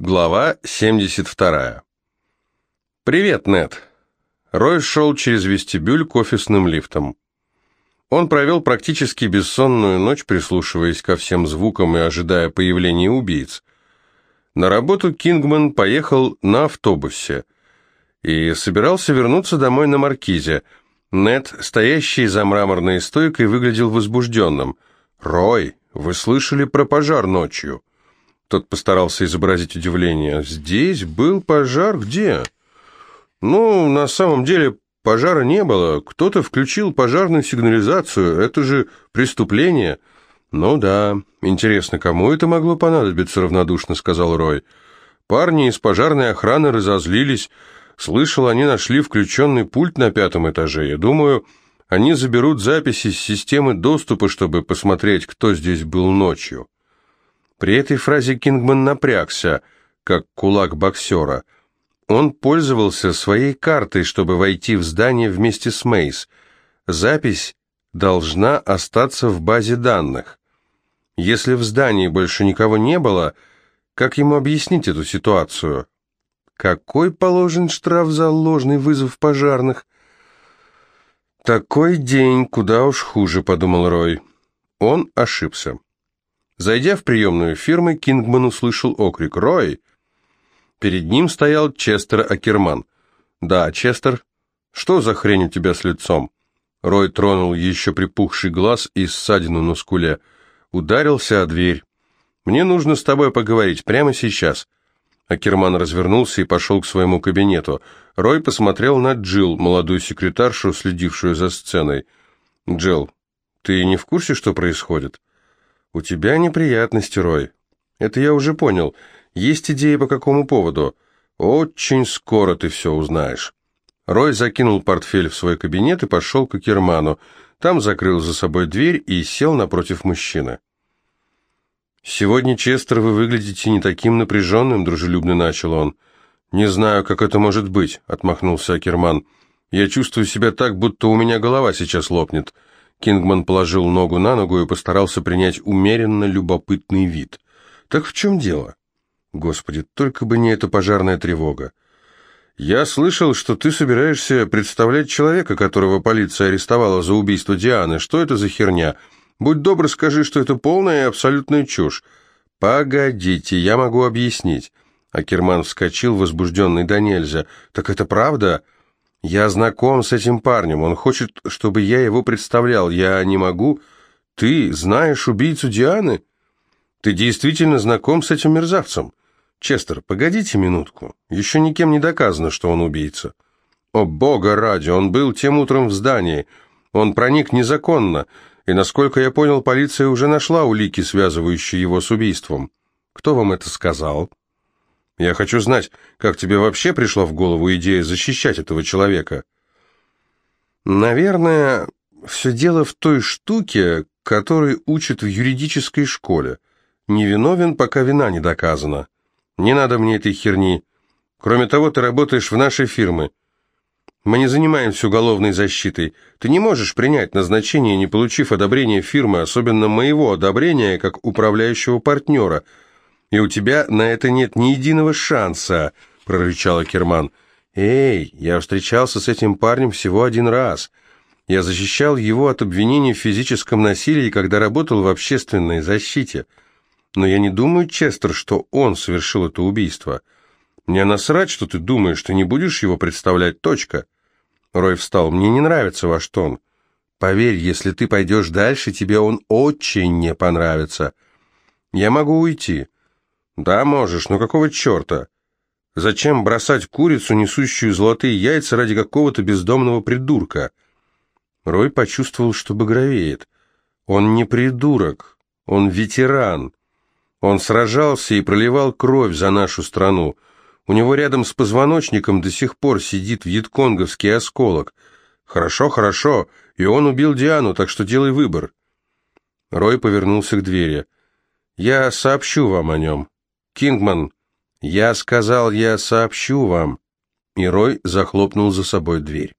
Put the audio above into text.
Глава 72. «Привет, Нед». Рой шел через вестибюль к офисным лифтам. Он провел практически бессонную ночь, прислушиваясь ко всем звукам и ожидая появления убийц. На работу Кингман поехал на автобусе и собирался вернуться домой на Маркизе. Нед, стоящий за мраморной стойкой, выглядел возбужденным. «Рой, вы слышали про пожар ночью?» Тот постарался изобразить удивление. «Здесь был пожар? Где?» «Ну, на самом деле пожара не было. Кто-то включил пожарную сигнализацию. Это же преступление». «Ну да. Интересно, кому это могло понадобиться?» — равнодушно сказал Рой. «Парни из пожарной охраны разозлились. Слышал, они нашли включенный пульт на пятом этаже. Я думаю, они заберут записи с системы доступа, чтобы посмотреть, кто здесь был ночью». При этой фразе Кингман напрягся, как кулак боксера. Он пользовался своей картой, чтобы войти в здание вместе с Мейс. Запись должна остаться в базе данных. Если в здании больше никого не было, как ему объяснить эту ситуацию? Какой положен штраф за ложный вызов пожарных? Такой день, куда уж хуже, подумал Рой. Он ошибся. Зайдя в приемную фирмы, Кингман услышал окрик «Рой!». Перед ним стоял Честер Акерман. «Да, Честер, что за хрень у тебя с лицом?» Рой тронул еще припухший глаз и ссадину на скуле. Ударился о дверь. «Мне нужно с тобой поговорить прямо сейчас». Акерман развернулся и пошел к своему кабинету. Рой посмотрел на Джилл, молодую секретаршу, следившую за сценой. «Джилл, ты не в курсе, что происходит?» «У тебя неприятности, Рой. Это я уже понял. Есть идеи по какому поводу? Очень скоро ты все узнаешь». Рой закинул портфель в свой кабинет и пошел к Керману. Там закрыл за собой дверь и сел напротив мужчины. «Сегодня, Честер, вы выглядите не таким напряженным», — дружелюбно начал он. «Не знаю, как это может быть», — отмахнулся Акерман. «Я чувствую себя так, будто у меня голова сейчас лопнет». Кингман положил ногу на ногу и постарался принять умеренно любопытный вид. «Так в чем дело?» «Господи, только бы не эта пожарная тревога!» «Я слышал, что ты собираешься представлять человека, которого полиция арестовала за убийство Дианы. Что это за херня? Будь добр, скажи, что это полная и абсолютная чушь». «Погодите, я могу объяснить». Акерман вскочил, возбужденный до нельзя. «Так это правда?» Я знаком с этим парнем, он хочет, чтобы я его представлял. Я не могу. Ты знаешь убийцу Дианы? Ты действительно знаком с этим мерзавцем? Честер, погодите минутку. Еще никем не доказано, что он убийца. О, бога ради, он был тем утром в здании. Он проник незаконно, и, насколько я понял, полиция уже нашла улики, связывающие его с убийством. Кто вам это сказал?» Я хочу знать, как тебе вообще пришла в голову идея защищать этого человека?» «Наверное, все дело в той штуке, которой учат в юридической школе. Невиновен, пока вина не доказана. Не надо мне этой херни. Кроме того, ты работаешь в нашей фирме. Мы не занимаемся уголовной защитой. Ты не можешь принять назначение, не получив одобрения фирмы, особенно моего одобрения, как управляющего партнера – и у тебя на это нет ни единого шанса», — прорычал Керман. «Эй, я встречался с этим парнем всего один раз. Я защищал его от обвинений в физическом насилии, когда работал в общественной защите. Но я не думаю, Честер, что он совершил это убийство. Мне насрать, что ты думаешь, ты не будешь его представлять, точка». Рой встал. «Мне не нравится ваш тон. Поверь, если ты пойдешь дальше, тебе он очень не понравится. Я могу уйти». «Да, можешь, но какого черта? Зачем бросать курицу, несущую золотые яйца, ради какого-то бездомного придурка?» Рой почувствовал, что багровеет. «Он не придурок, он ветеран. Он сражался и проливал кровь за нашу страну. У него рядом с позвоночником до сих пор сидит вьетконговский осколок. Хорошо, хорошо, и он убил Диану, так что делай выбор». Рой повернулся к двери. «Я сообщу вам о нем». «Кингман, я сказал, я сообщу вам». И Рой захлопнул за собой дверь.